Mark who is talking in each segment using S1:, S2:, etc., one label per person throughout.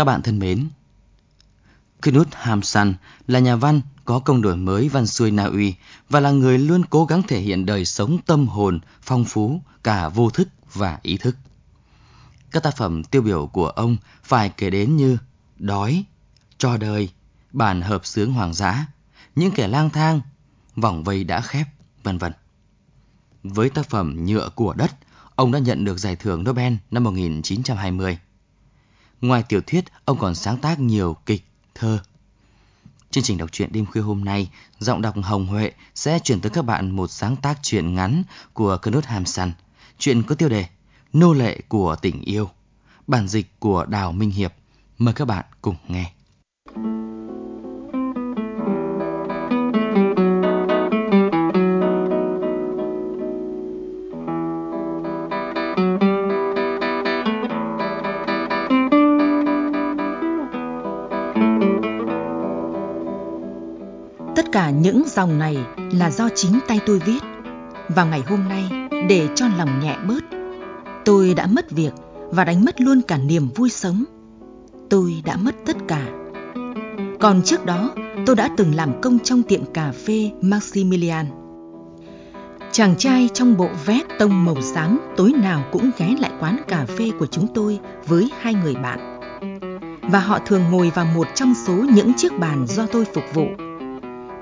S1: Các bạn thân mến, Knut Hamsun là nhà văn có công đổi mới văn xuôi Na Uy và là người luôn cố gắng thể hiện đời sống tâm hồn phong phú cả vô thức và ý thức. Các tác phẩm tiêu biểu của ông phải kể đến như Đói, Cho đời, Bản hợp sướng hoàng dã, Những kẻ lang thang, Vòng vây đã khép, vân vân. Với tác phẩm Nhựa của đất, ông đã nhận được giải thưởng Nobel năm 1920. Ngoài tiểu thuyết, ông còn sáng tác nhiều kịch, thơ. Chương trình đọc truyện đêm khuya hôm nay, giọng đọc Hồng Huệ sẽ chuyển tới các bạn một sáng tác truyện ngắn của Knut Hamsun. Chuyện có tiêu đề Nô lệ của tình yêu. Bản dịch của Đào Minh Hiệp. Mời các bạn cùng nghe.
S2: Cả những dòng này là do chính tay tôi viết. Vào ngày hôm nay, để cho lòng nhẹ bớt, tôi đã mất việc và đánh mất luôn cả niềm vui sống. Tôi đã mất tất cả. Còn trước đó, tôi đã từng làm công trong tiệm cà phê Maximilian. Chàng trai trong bộ vest tông màu xám tối nào cũng ghé lại quán cà phê của chúng tôi với hai người bạn. Và họ thường ngồi vào một trong số những chiếc bàn do tôi phục vụ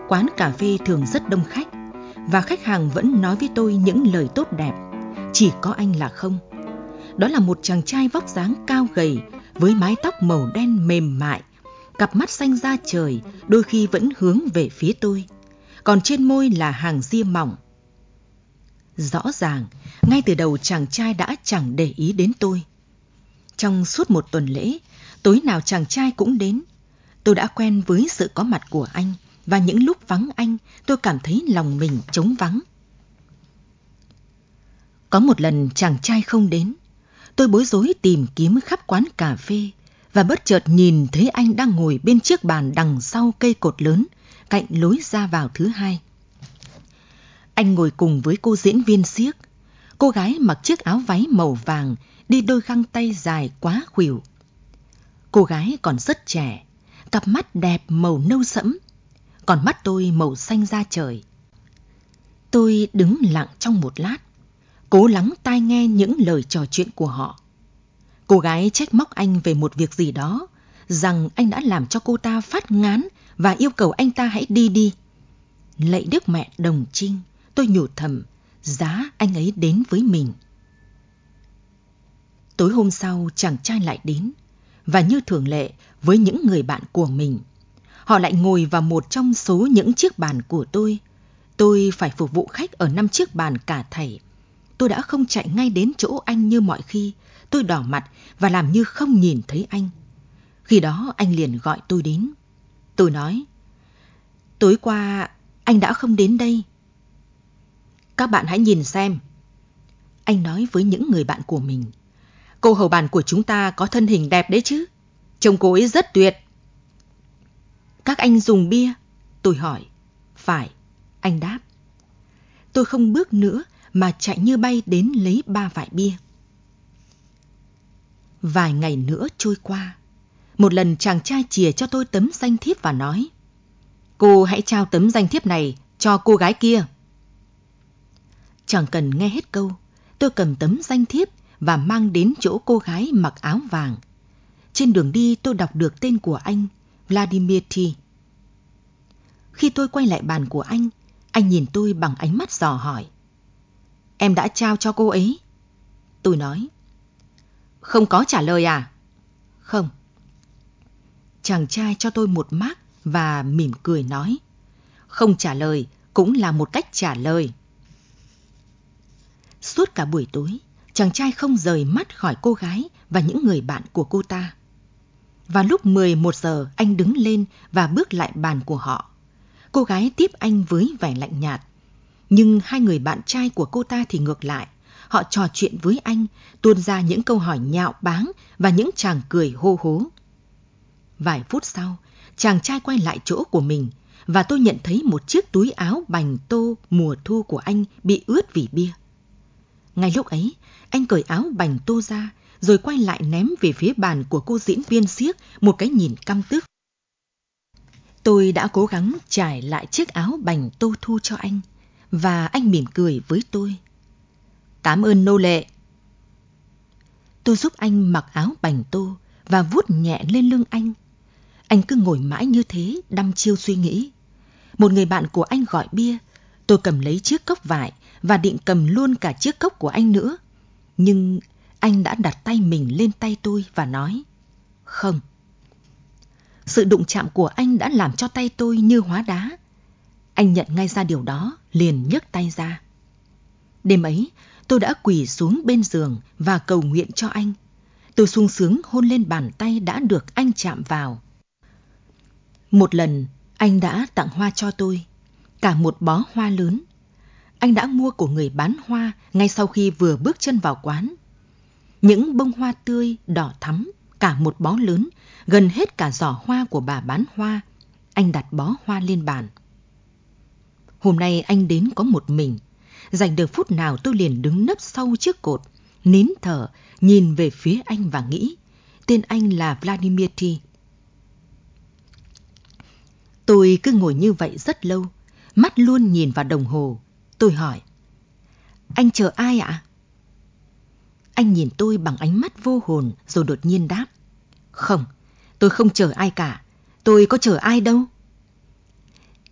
S2: quán cà phê thường rất đông khách và khách hàng vẫn nói với tôi những lời tốt đẹp. Chỉ có anh là không. Đó là một chàng trai vóc dáng cao gầy với mái tóc màu đen mềm mại, cặp mắt xanh da trời đôi khi vẫn hướng về phía tôi, còn trên môi là hàng ria mỏng. Rõ ràng, ngay từ đầu chàng trai đã chẳng để ý đến tôi. Trong suốt một tuần lễ, tối nào chàng trai cũng đến. Tôi đã quen với sự có mặt của anh và những lúc vắng anh, tôi cảm thấy lòng mình trống vắng. Có một lần chàng trai không đến, tôi bối rối tìm kiếm khắp quán cà phê và bất chợt nhìn thấy anh đang ngồi bên chiếc bàn đằng sau cây cột lớn, cạnh lối ra vào thứ hai. Anh ngồi cùng với cô diễn viên siếc, cô gái mặc chiếc áo váy màu vàng, đi đôi găng tay dài quá khuỷu. Cô gái còn rất trẻ, cặp mắt đẹp màu nâu sẫm, còn mắt tôi màu xanh da trời. Tôi đứng lặng trong một lát, cố lắng tai nghe những lời trò chuyện của họ. Cô gái trách móc anh về một việc gì đó, rằng anh đã làm cho cô ta phát ngán và yêu cầu anh ta hãy đi đi. Lạy đức mẹ đồng trinh, tôi nhủ thầm, giá anh ấy đến với mình. Tối hôm sau chàng trai lại đến, và như thường lệ với những người bạn của mình, họ lại ngồi vào một trong số những chiếc bàn của tôi. Tôi phải phục vụ khách ở năm chiếc bàn cả thảy. Tôi đã không chạy ngay đến chỗ anh như mọi khi. Tôi đỏ mặt và làm như không nhìn thấy anh. Khi đó anh liền gọi tôi đến. Tôi nói, tối qua anh đã không đến đây. Các bạn hãy nhìn xem. Anh nói với những người bạn của mình. Cô hầu bàn của chúng ta có thân hình đẹp đấy chứ. Trông cô ấy rất tuyệt. Các anh dùng bia? Tôi hỏi. Phải, anh đáp. Tôi không bước nữa mà chạy như bay đến lấy ba vải bia. Vài ngày nữa trôi qua, một lần chàng trai chìa cho tôi tấm danh thiếp và nói Cô hãy trao tấm danh thiếp này cho cô gái kia. Chẳng cần nghe hết câu, tôi cầm tấm danh thiếp và mang đến chỗ cô gái mặc áo vàng. Trên đường đi tôi đọc được tên của anh Vladimir T. Khi tôi quay lại bàn của anh, Anh nhìn tôi bằng ánh mắt dò hỏi. Em đã trao cho cô ấy? Tôi nói. Không có trả lời à? Không. Chàng trai cho tôi một mác và mỉm cười nói. Không trả lời cũng là một cách trả lời. Suốt cả buổi tối, chàng trai không rời mắt khỏi cô gái và những người bạn của cô ta. Và lúc 11 giờ anh đứng lên và bước lại bàn của họ. Cô gái tiếp anh với vẻ lạnh nhạt. Nhưng hai người bạn trai của cô ta thì ngược lại. Họ trò chuyện với anh, tuôn ra những câu hỏi nhạo báng và những chàng cười hô hố. Vài phút sau, chàng trai quay lại chỗ của mình và tôi nhận thấy một chiếc túi áo bành tô mùa thu của anh bị ướt vì bia. Ngay lúc ấy, anh cởi áo bành tô ra, rồi quay lại ném về phía bàn của cô diễn viên siếc một cái nhìn căm tức. Tôi đã cố gắng trải lại chiếc áo bành tô thu cho anh, và anh mỉm cười với tôi. Cảm ơn nô lệ. Tôi giúp anh mặc áo bành tô và vuốt nhẹ lên lưng anh. Anh cứ ngồi mãi như thế, đăm chiêu suy nghĩ. Một người bạn của anh gọi bia, tôi cầm lấy chiếc cốc vải và định cầm luôn cả chiếc cốc của anh nữa. Nhưng anh đã đặt tay mình lên tay tôi và nói, không. Sự đụng chạm của anh đã làm cho tay tôi như hóa đá. Anh nhận ngay ra điều đó, liền nhấc tay ra. Đêm ấy, tôi đã quỳ xuống bên giường và cầu nguyện cho anh. Tôi sung sướng hôn lên bàn tay đã được anh chạm vào. Một lần, anh đã tặng hoa cho tôi, cả một bó hoa lớn. Anh đã mua của người bán hoa ngay sau khi vừa bước chân vào quán. Những bông hoa tươi, đỏ thắm, cả một bó lớn, gần hết cả giỏ hoa của bà bán hoa. Anh đặt bó hoa lên bàn. Hôm nay anh đến có một mình. Dành được phút nào tôi liền đứng nấp sau chiếc cột, nín thở, nhìn về phía anh và nghĩ. Tên anh là Vladimir T. Tôi cứ ngồi như vậy rất lâu, mắt luôn nhìn vào đồng hồ. Tôi hỏi, anh chờ ai ạ? Anh nhìn tôi bằng ánh mắt vô hồn rồi đột nhiên đáp. Không, tôi không chờ ai cả. Tôi có chờ ai đâu.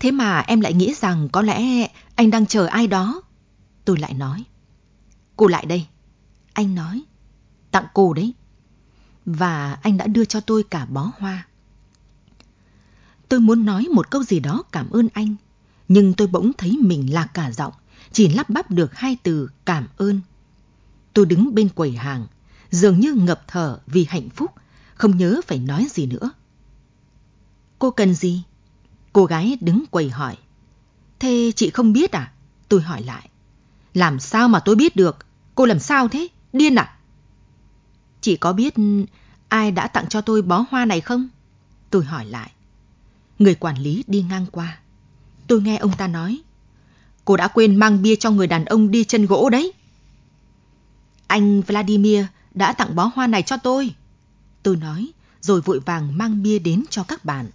S2: Thế mà em lại nghĩ rằng có lẽ anh đang chờ ai đó. Tôi lại nói. Cô lại đây. Anh nói. Tặng cô đấy. Và anh đã đưa cho tôi cả bó hoa. Tôi muốn nói một câu gì đó cảm ơn anh. Nhưng tôi bỗng thấy mình lạc cả giọng. Chỉ lắp bắp được hai từ cảm ơn. Tôi đứng bên quầy hàng, dường như ngập thở vì hạnh phúc, không nhớ phải nói gì nữa. Cô cần gì? Cô gái đứng quầy hỏi. Thế chị không biết à? Tôi hỏi lại. Làm sao mà tôi biết được? Cô làm sao thế? Điên à? Chị có biết ai đã tặng cho tôi bó hoa này không? Tôi hỏi lại. Người quản lý đi ngang qua. Tôi nghe ông ta nói. Cô đã quên mang bia cho người đàn ông đi chân gỗ đấy. Anh Vladimir đã tặng bó hoa này cho tôi. Tôi nói, rồi vội vàng mang bia đến cho các bạn.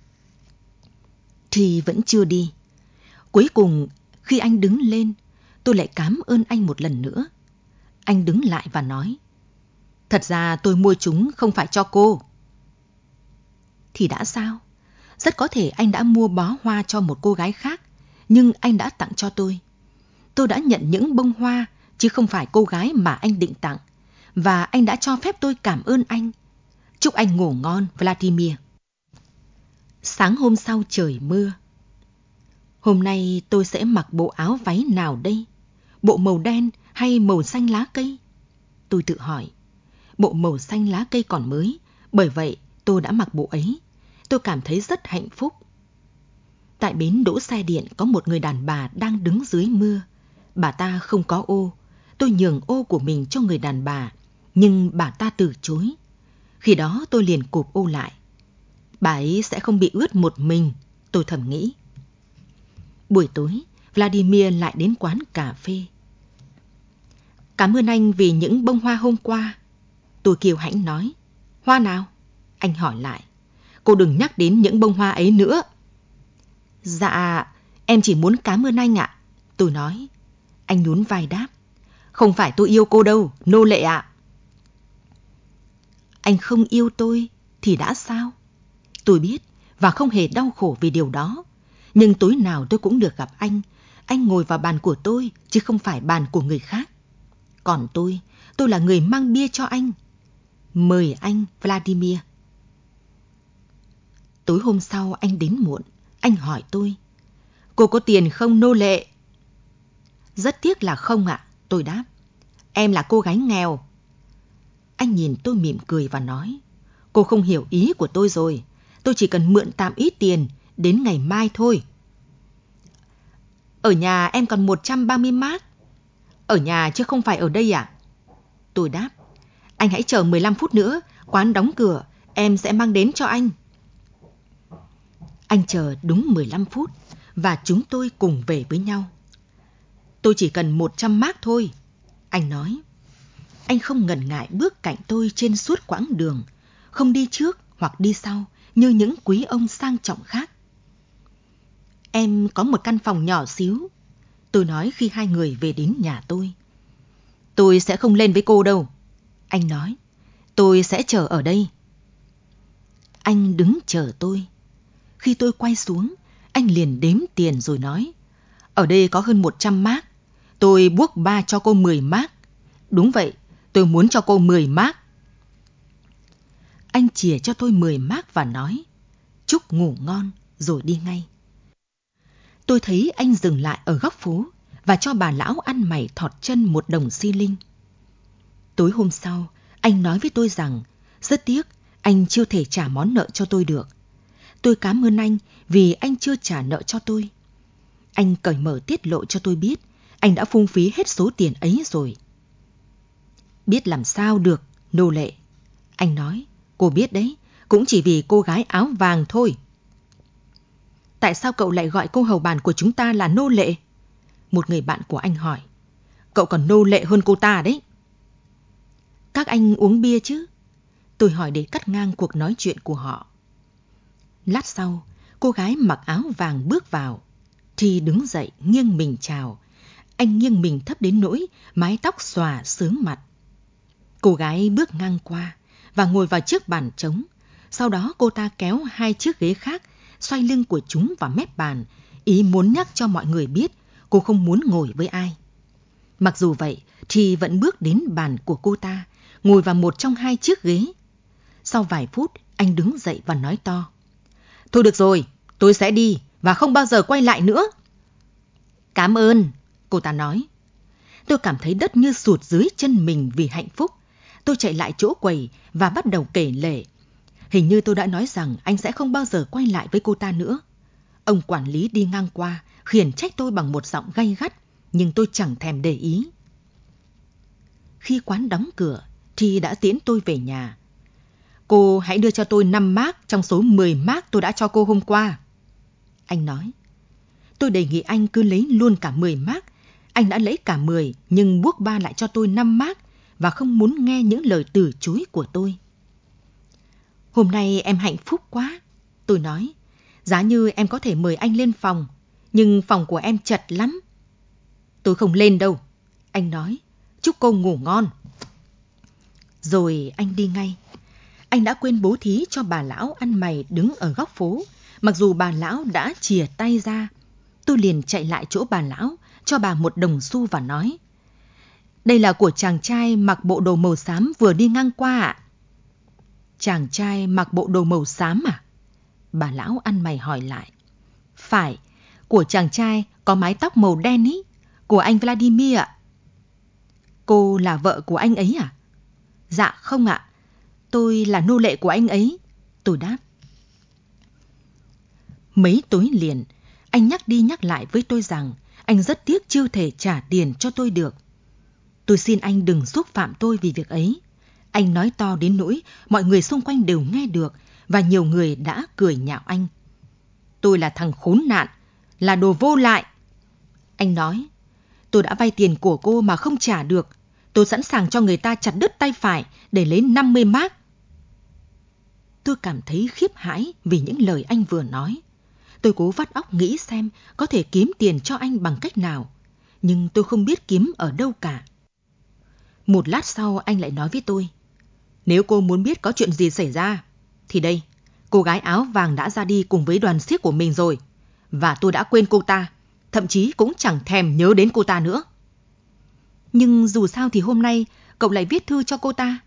S2: Thì vẫn chưa đi. Cuối cùng, khi anh đứng lên, tôi lại cảm ơn anh một lần nữa. Anh đứng lại và nói, Thật ra tôi mua chúng không phải cho cô. Thì đã sao? Rất có thể anh đã mua bó hoa cho một cô gái khác, nhưng anh đã tặng cho tôi. Tôi đã nhận những bông hoa chứ không phải cô gái mà anh định tặng. Và anh đã cho phép tôi cảm ơn anh. Chúc anh ngủ ngon, Vladimir. Sáng hôm sau trời mưa. Hôm nay tôi sẽ mặc bộ áo váy nào đây? Bộ màu đen hay màu xanh lá cây? Tôi tự hỏi. Bộ màu xanh lá cây còn mới, bởi vậy tôi đã mặc bộ ấy. Tôi cảm thấy rất hạnh phúc. Tại bến đỗ xe điện có một người đàn bà đang đứng dưới mưa. Bà ta không có ô, tôi nhường ô của mình cho người đàn bà, nhưng bà ta từ chối. Khi đó tôi liền cụp ô lại. Bà ấy sẽ không bị ướt một mình, tôi thầm nghĩ. Buổi tối, Vladimir lại đến quán cà phê. Cảm ơn anh vì những bông hoa hôm qua. Tôi kiều hãnh nói. Hoa nào? Anh hỏi lại. Cô đừng nhắc đến những bông hoa ấy nữa. Dạ, em chỉ muốn cảm ơn anh ạ. Tôi nói. Anh nhún vai đáp. Không phải tôi yêu cô đâu, nô lệ ạ. Anh không yêu tôi thì đã sao? Tôi biết và không hề đau khổ vì điều đó. Nhưng tối nào tôi cũng được gặp anh. anh ngồi vào bàn của tôi chứ không phải bàn của người khác. Còn tôi, tôi là người mang bia cho anh. Mời anh Vladimir. Tối hôm sau anh đến muộn, anh hỏi tôi. Cô có tiền không nô lệ? Rất tiếc là không ạ, tôi đáp. Em là cô gái nghèo. Anh nhìn tôi mỉm cười và nói. Cô không hiểu ý của tôi rồi. Tôi chỉ cần mượn tạm ít tiền, đến ngày mai thôi. Ở nhà em còn 130 mát. Ở nhà chứ không phải ở đây à? Tôi đáp. Anh hãy chờ 15 phút nữa, quán đóng cửa, em sẽ mang đến cho anh. Anh chờ đúng 15 phút và chúng tôi cùng về với nhau. Tôi chỉ cần 100 mark thôi, anh nói. Anh không ngần ngại bước cạnh tôi trên suốt quãng đường, không đi trước hoặc đi sau như những quý ông sang trọng khác. Em có một căn phòng nhỏ xíu, tôi nói khi hai người về đến nhà tôi. Tôi sẽ không lên với cô đâu, anh nói. Tôi sẽ chờ ở đây. Anh đứng chờ tôi. Khi tôi quay xuống, anh liền đếm tiền rồi nói. Ở đây có hơn 100 mác. Tôi buộc ba cho cô 10 mác. Đúng vậy, tôi muốn cho cô 10 mác. Anh chìa cho tôi 10 mác và nói. Chúc ngủ ngon rồi đi ngay. Tôi thấy anh dừng lại ở góc phố và cho bà lão ăn mày thọt chân một đồng xi linh. Tối hôm sau, anh nói với tôi rằng rất tiếc anh chưa thể trả món nợ cho tôi được. Tôi cảm ơn anh vì anh chưa trả nợ cho tôi. Anh cởi mở tiết lộ cho tôi biết anh đã phung phí hết số tiền ấy rồi. Biết làm sao được, nô lệ. Anh nói, cô biết đấy, cũng chỉ vì cô gái áo vàng thôi. Tại sao cậu lại gọi cô hầu bàn của chúng ta là nô lệ? Một người bạn của anh hỏi. Cậu còn nô lệ hơn cô ta đấy. Các anh uống bia chứ? Tôi hỏi để cắt ngang cuộc nói chuyện của họ. Lát sau, cô gái mặc áo vàng bước vào. Thì đứng dậy nghiêng mình chào. Anh nghiêng mình thấp đến nỗi mái tóc xòa sướng mặt. Cô gái bước ngang qua và ngồi vào chiếc bàn trống. Sau đó cô ta kéo hai chiếc ghế khác, xoay lưng của chúng vào mép bàn, ý muốn nhắc cho mọi người biết cô không muốn ngồi với ai. Mặc dù vậy, thì vẫn bước đến bàn của cô ta, ngồi vào một trong hai chiếc ghế. Sau vài phút, anh đứng dậy và nói to. Thôi được rồi, tôi sẽ đi và không bao giờ quay lại nữa. Cảm ơn, cô ta nói. Tôi cảm thấy đất như sụt dưới chân mình vì hạnh phúc. Tôi chạy lại chỗ quầy và bắt đầu kể lể. Hình như tôi đã nói rằng anh sẽ không bao giờ quay lại với cô ta nữa. Ông quản lý đi ngang qua, khiển trách tôi bằng một giọng gay gắt, nhưng tôi chẳng thèm để ý. Khi quán đóng cửa, thì đã tiễn tôi về nhà. Cô hãy đưa cho tôi 5 mác trong số 10 mác tôi đã cho cô hôm qua. Anh nói. Tôi đề nghị anh cứ lấy luôn cả 10 mác. Anh đã lấy cả 10 nhưng buộc ba lại cho tôi 5 mác và không muốn nghe những lời từ chối của tôi. Hôm nay em hạnh phúc quá, tôi nói. Giá như em có thể mời anh lên phòng, nhưng phòng của em chật lắm. Tôi không lên đâu, anh nói. Chúc cô ngủ ngon. Rồi anh đi ngay. Anh đã quên bố thí cho bà lão ăn mày đứng ở góc phố, mặc dù bà lão đã chìa tay ra. Tôi liền chạy lại chỗ bà lão, cho bà một đồng xu và nói. Đây là của chàng trai mặc bộ đồ màu xám vừa đi ngang qua ạ. Chàng trai mặc bộ đồ màu xám à? Bà lão ăn mày hỏi lại. Phải, của chàng trai có mái tóc màu đen ý, của anh Vladimir ạ. Cô là vợ của anh ấy à? Dạ không ạ, tôi là nô lệ của anh ấy. Tôi đáp. Mấy tối liền, anh nhắc đi nhắc lại với tôi rằng anh rất tiếc chưa thể trả tiền cho tôi được. Tôi xin anh đừng xúc phạm tôi vì việc ấy. Anh nói to đến nỗi mọi người xung quanh đều nghe được và nhiều người đã cười nhạo anh. Tôi là thằng khốn nạn, là đồ vô lại. Anh nói, tôi đã vay tiền của cô mà không trả được. Tôi sẵn sàng cho người ta chặt đứt tay phải để lấy 50 mark. Tôi cảm thấy khiếp hãi vì những lời anh vừa nói. Tôi cố vắt óc nghĩ xem có thể kiếm tiền cho anh bằng cách nào, nhưng tôi không biết kiếm ở đâu cả. Một lát sau anh lại nói với tôi, nếu cô muốn biết có chuyện gì xảy ra, thì đây, cô gái áo vàng đã ra đi cùng với đoàn xiếc của mình rồi, và tôi đã quên cô ta. thậm chí cũng chẳng thèm nhớ đến cô ta nữa. Nhưng dù sao thì hôm nay cậu lại viết thư cho cô ta.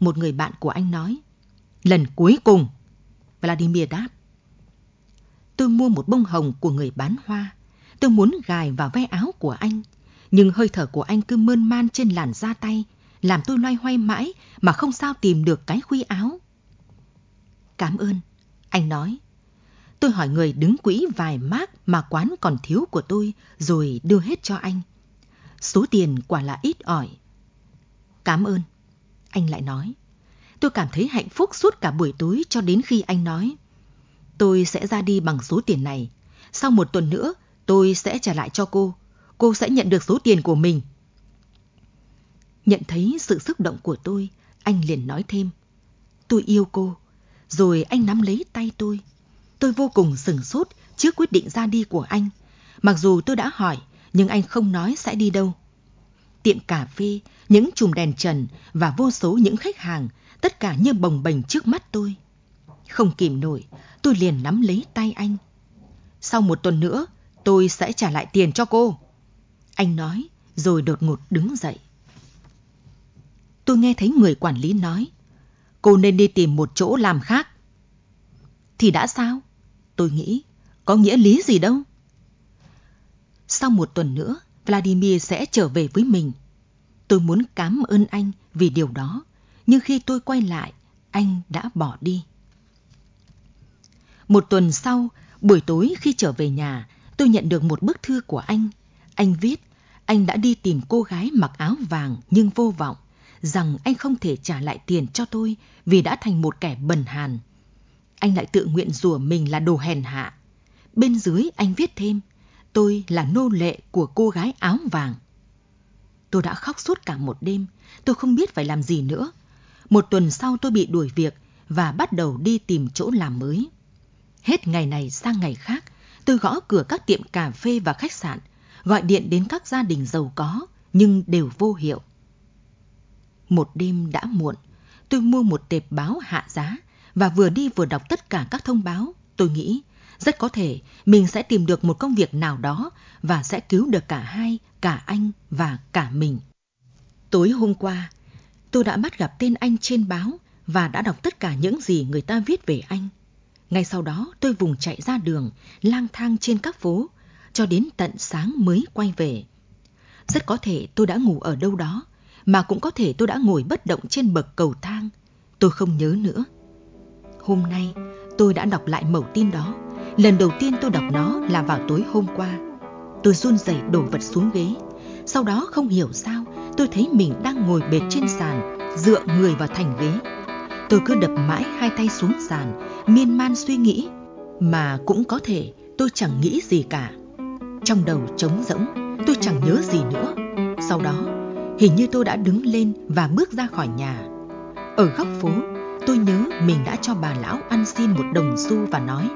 S2: Một người bạn của anh nói. Lần cuối cùng. Vladimir đáp. Tôi mua một bông hồng của người bán hoa. Tôi muốn gài vào vai áo của anh. Nhưng hơi thở của anh cứ mơn man trên làn da tay, làm tôi loay hoay mãi mà không sao tìm được cái khuy áo. Cảm ơn, anh nói. Tôi hỏi người đứng quỹ vài mác mà quán còn thiếu của tôi rồi đưa hết cho anh. Số tiền quả là ít ỏi. Cảm ơn, anh lại nói. Tôi cảm thấy hạnh phúc suốt cả buổi tối cho đến khi anh nói. Tôi sẽ ra đi bằng số tiền này. Sau một tuần nữa, tôi sẽ trả lại cho cô. Cô sẽ nhận được số tiền của mình. Nhận thấy sự xúc động của tôi, anh liền nói thêm. Tôi yêu cô. Rồi anh nắm lấy tay tôi. Tôi vô cùng sừng sốt trước quyết định ra đi của anh. Mặc dù tôi đã hỏi, nhưng anh không nói sẽ đi đâu. Tiệm cà phê, những chùm đèn trần và vô số những khách hàng, tất cả như bồng bềnh trước mắt tôi. Không kìm nổi, tôi liền nắm lấy tay anh. Sau một tuần nữa, tôi sẽ trả lại tiền cho cô. Anh nói, rồi đột ngột đứng dậy. Tôi nghe thấy người quản lý nói, cô nên đi tìm một chỗ làm khác. Thì đã sao? Tôi nghĩ, có nghĩa lý gì đâu. Sau một tuần nữa, Vladimir sẽ trở về với mình. Tôi muốn cảm ơn anh vì điều đó, nhưng khi tôi quay lại, anh đã bỏ đi. Một tuần sau, buổi tối khi trở về nhà, tôi nhận được một bức thư của anh. Anh viết, anh đã đi tìm cô gái mặc áo vàng nhưng vô vọng, rằng anh không thể trả lại tiền cho tôi vì đã thành một kẻ bần hàn. Anh lại tự nguyện rủa mình là đồ hèn hạ. Bên dưới anh viết thêm, tôi là nô lệ của cô gái áo vàng. Tôi đã khóc suốt cả một đêm, tôi không biết phải làm gì nữa. Một tuần sau tôi bị đuổi việc và bắt đầu đi tìm chỗ làm mới. Hết ngày này sang ngày khác, tôi gõ cửa các tiệm cà phê và khách sạn, gọi điện đến các gia đình giàu có, nhưng đều vô hiệu. Một đêm đã muộn, tôi mua một tệp báo hạ giá và vừa đi vừa đọc tất cả các thông báo. Tôi nghĩ rất có thể mình sẽ tìm được một công việc nào đó và sẽ cứu được cả hai, cả anh và cả mình. Tối hôm qua, tôi đã bắt gặp tên anh trên báo và đã đọc tất cả những gì người ta viết về anh. Ngay sau đó tôi vùng chạy ra đường, lang thang trên các phố, cho đến tận sáng mới quay về. Rất có thể tôi đã ngủ ở đâu đó, mà cũng có thể tôi đã ngồi bất động trên bậc cầu thang. Tôi không nhớ nữa. Hôm nay, tôi đã đọc lại mẩu tin đó. Lần đầu tiên tôi đọc nó là vào tối hôm qua. Tôi run rẩy đổ vật xuống ghế. Sau đó không hiểu sao, tôi thấy mình đang ngồi bệt trên sàn, dựa người vào thành ghế. Tôi cứ đập mãi hai tay xuống sàn, miên man suy nghĩ. Mà cũng có thể tôi chẳng nghĩ gì cả. Trong đầu trống rỗng, tôi chẳng nhớ gì nữa. Sau đó, hình như tôi đã đứng lên và bước ra khỏi nhà. Ở góc phố, tôi nhớ mình đã cho bà lão ăn xin một đồng xu và nói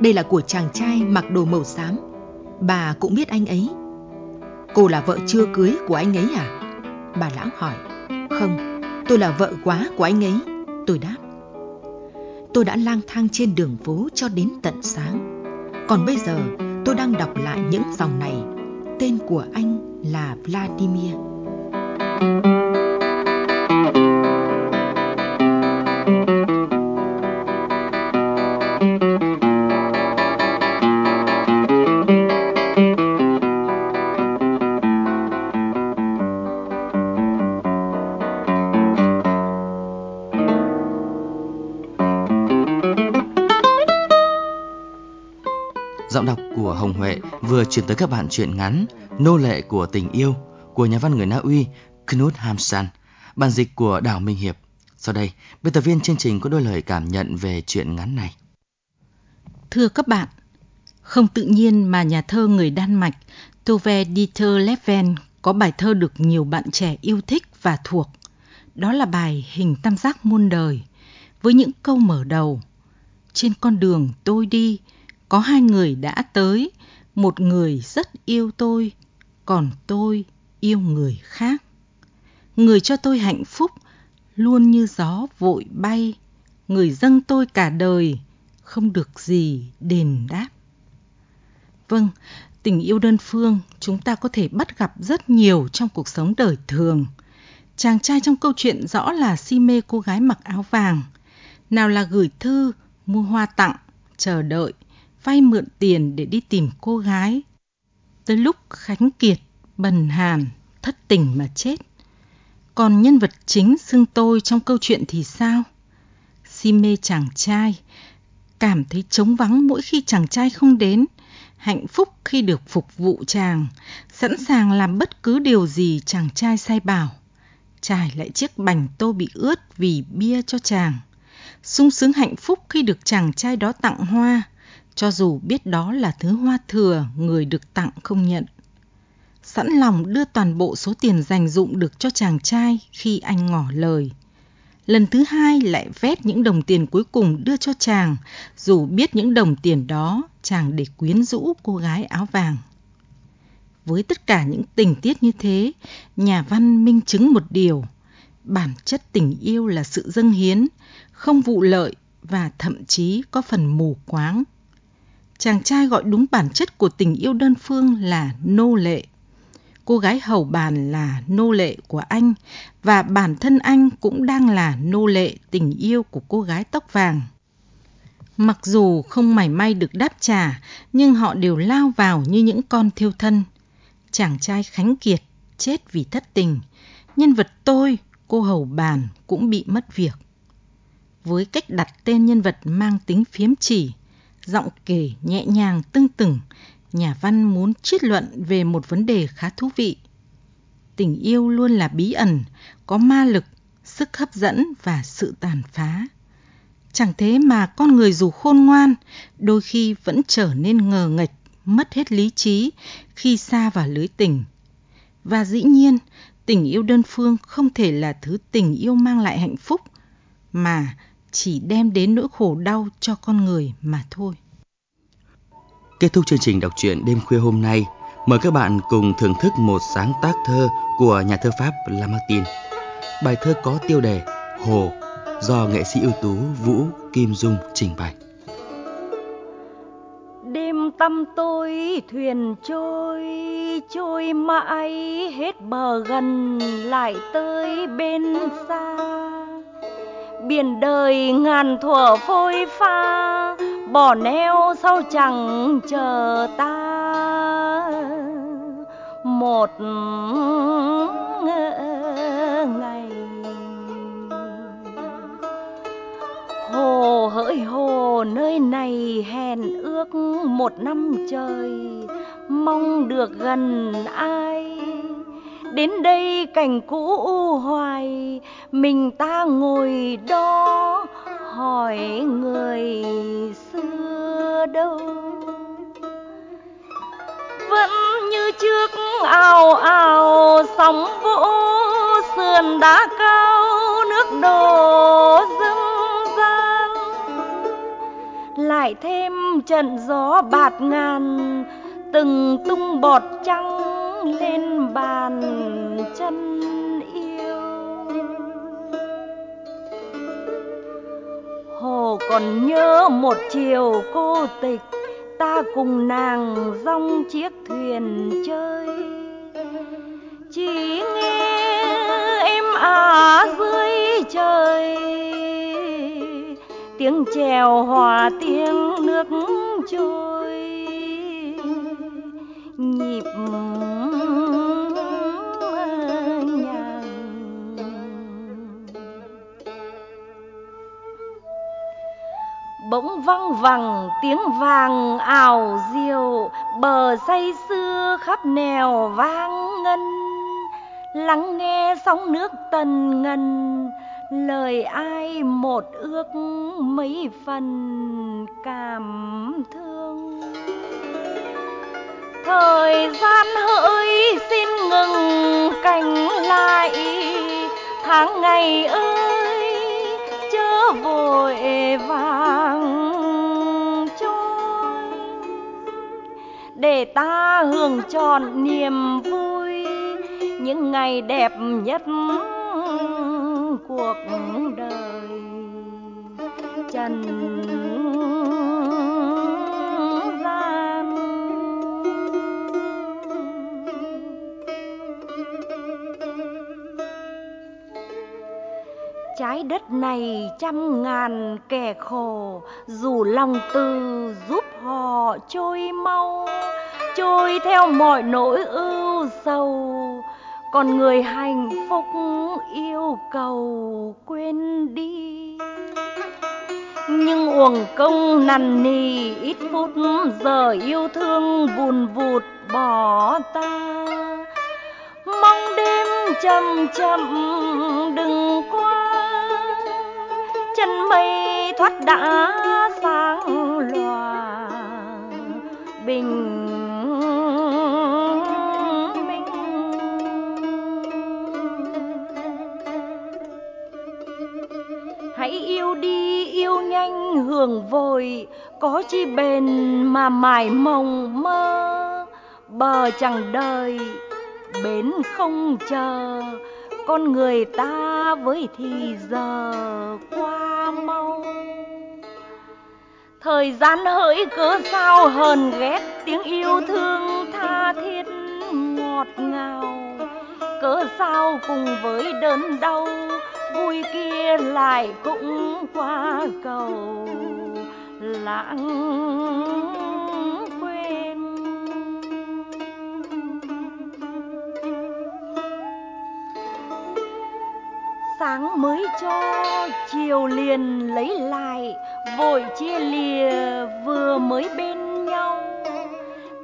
S2: đây là của chàng trai mặc đồ màu xám. Bà cũng biết anh ấy. Cô là vợ chưa cưới của anh ấy à? Bà lão hỏi. Không, tôi là vợ quá của anh ấy. Tôi đáp. Tôi đã lang thang trên đường phố cho đến tận sáng. Còn bây giờ, tôi đang đọc lại những dòng này. Tên của anh là Vladimir.
S1: Chuyển tới các bạn truyện ngắn Nô lệ của tình yêu của nhà văn người Na Uy Knut Hamsan, bản dịch của Đào Minh Hiệp. Sau đây, biên tập viên chương trình có đôi lời cảm nhận về truyện ngắn này.
S2: Thưa các bạn, không tự nhiên mà nhà thơ người Đan Mạch Tove Dieter Leven có bài thơ được nhiều bạn trẻ yêu thích và thuộc. Đó là bài Hình tam giác muôn đời với những câu mở đầu. Trên con đường tôi đi, có hai người đã tới, một người rất yêu tôi, còn tôi yêu người khác. Người cho tôi hạnh phúc, luôn như gió vội bay, người dâng tôi cả đời, không được gì đền đáp. Vâng,
S3: Tình yêu đơn phương chúng ta có thể bắt gặp rất nhiều trong cuộc sống đời thường. Chàng trai trong câu chuyện rõ là si mê cô gái mặc áo vàng. Nào là gửi thư, mua hoa tặng, chờ đợi, vay mượn tiền để đi tìm cô gái. Tới lúc Khánh Kiệt, bần hàn, thất tình mà chết. Còn nhân vật chính xưng tôi trong câu chuyện thì sao? Si mê chàng trai, cảm thấy trống vắng mỗi khi chàng trai không đến, hạnh phúc khi được phục vụ chàng, sẵn sàng làm bất cứ điều gì chàng trai sai bảo. Trải lại chiếc bành tô bị ướt vì bia cho chàng. sung sướng hạnh phúc khi được chàng trai đó tặng hoa, cho dù biết đó là thứ hoa thừa người được tặng không nhận. Sẵn lòng đưa toàn bộ số tiền dành dụng được cho chàng trai khi anh ngỏ lời lần thứ hai lại vét những đồng tiền cuối cùng đưa cho chàng, dù biết những đồng tiền đó chàng để quyến rũ cô gái áo vàng. Với tất cả những tình tiết như thế, nhà văn minh chứng một điều, bản chất tình yêu là sự dâng hiến, không vụ lợi và thậm chí có phần mù quáng. Chàng trai gọi đúng bản chất của tình yêu đơn phương là nô lệ cô gái hầu bàn là nô lệ của anh và bản thân anh cũng đang là nô lệ tình yêu của cô gái tóc vàng. Mặc dù không mảy may được đáp trả, nhưng họ đều lao vào như những con thiêu thân. Chàng trai Khánh Kiệt chết vì thất tình, nhân vật tôi, cô hầu bàn cũng bị mất việc. Với cách đặt tên nhân vật mang tính phiếm chỉ, giọng kể nhẹ nhàng tưng tửng, nhà văn muốn triết luận về một vấn đề khá thú vị. Tình yêu luôn là bí ẩn, có ma lực, sức hấp dẫn và sự tàn phá. Chẳng thế mà con người dù khôn ngoan, đôi khi vẫn trở nên ngờ nghệch, mất hết lý trí khi xa vào lưới tình. Và dĩ nhiên, tình yêu đơn phương không thể là thứ tình yêu mang lại hạnh phúc, mà chỉ đem đến nỗi khổ đau cho con người mà thôi.
S1: Kết thúc chương trình đọc truyện đêm khuya hôm nay, mời các bạn cùng thưởng thức một sáng tác thơ của nhà thơ Pháp Lamartine. Bài thơ có tiêu đề Hồ do nghệ sĩ ưu tú Vũ Kim Dung trình bày.
S4: Đêm tâm tôi thuyền trôi, trôi mãi hết bờ gần lại tới bên xa. Biển đời ngàn thuở phôi pha, bỏ neo sau chẳng chờ ta. Một ngày hồ hỡi hồ nơi này hẹn ước một năm trời mong được gần ai? Đến đây cảnh cũ u hoài. Mình ta ngồi đó hỏi người xưa đâu. Vẫn như trước ào ào sóng vỗ, sườn đá cao, nước đổ dâng dang lại thêm trận gió bạt ngàn, từng tung bọt trắng lên bàn chân yêu, hồ còn nhớ một chiều cô tịch ta cùng nàng rong chiếc thuyền chơi. Chỉ nghe em à dưới trời tiếng chèo hòa tiếng nước trôi. Nhịp bỗng văng vẳng, tiếng vàng ảo diệu, bờ say xưa khắp nèo vang ngân. Lắng nghe sóng nước tần ngần lời ai một ước mấy phần cảm thương. Thời gian hỡi xin ngừng cảnh lại, tháng ngày ơi vội vàng để ta hưởng trọn niềm vui, những ngày đẹp nhất cuộc đời. Trần trái đất này trăm ngàn kẻ khổ, dù lòng từ giúp họ trôi mau, trôi theo mọi nỗi ưu sầu. Còn người hạnh phúc yêu cầu quên đi. Nhưng uổng công nằn nì ít phút giờ yêu thương vùn vụt bỏ ta. Mong đêm chậm chậm đừng qua chân mây thoát đã sáng lòa bình minh. Hãy yêu đi, yêu nhanh, hưởng vội, có chi bền mà mải mộng mơ. Bờ chẳng đời, bến không chờ, con người ta với thì giờ thời gian hỡi cớ sao hờn ghét, tiếng yêu thương tha thiết ngọt ngào. Cớ sao cùng với đớn đau, vui kia lại cũng qua cầu. Lãng quên. Sáng mới cho, chiều liền lấy lại vội chia lìa, vừa mới bên nhau.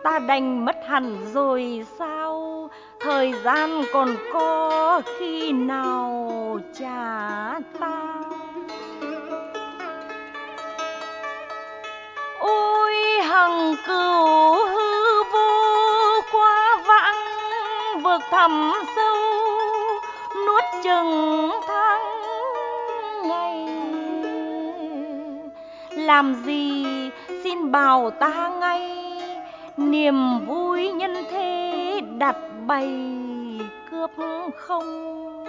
S4: Ta đành mất hẳn rồi sao? Thời gian còn có khi nào trả ta? Ôi, hằng cửu hư vô quá vãng vực thẳm sâu, nuốt chừng làm gì? Xin bảo ta ngay. Niềm vui nhân thế đặt bày cướp không?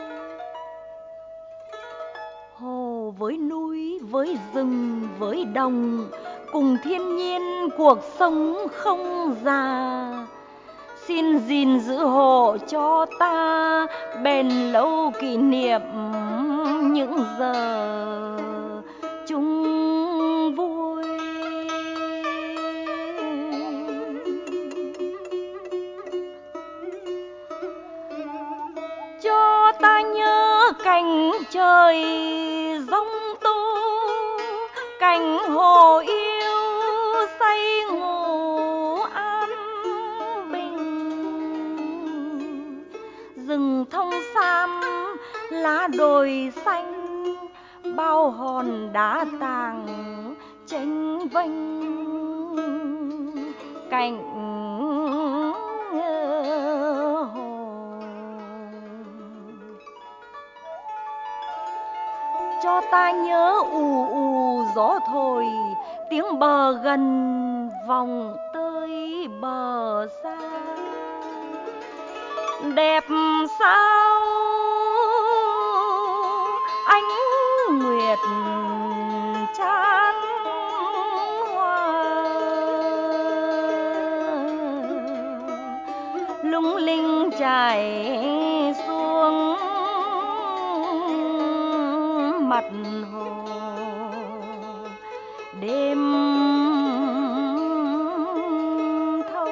S4: Hồ với núi, với rừng, với đồng, cùng thiên nhiên cuộc sống không già. Xin gìn giữ hộ cho ta bền lâu kỷ niệm những giờ. Trời giông tố cảnh hồ yêu say ngủ an bình. Rừng thông sam lá đồi xanh, bao hòn đá tàng tranh vênh. Cảnh ta nhớ ù ù gió thổi, tiếng bờ gần vòng tới bờ xa. Đẹp sao? Ánh nguyệt chan hoa. Lung linh chảy đêm thâu.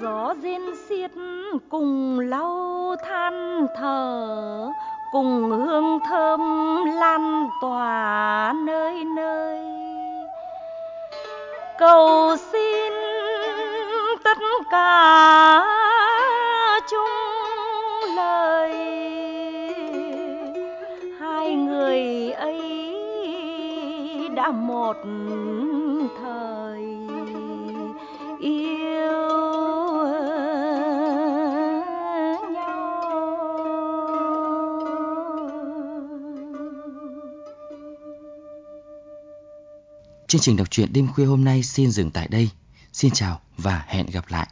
S4: Gió rên xiết cùng lau than thở, cùng hương thơm lan tỏa nơi nơi. Câu thời yêu
S1: Chương trình đọc truyện đêm khuya hôm nay xin dừng tại đây. Xin chào và hẹn gặp lại.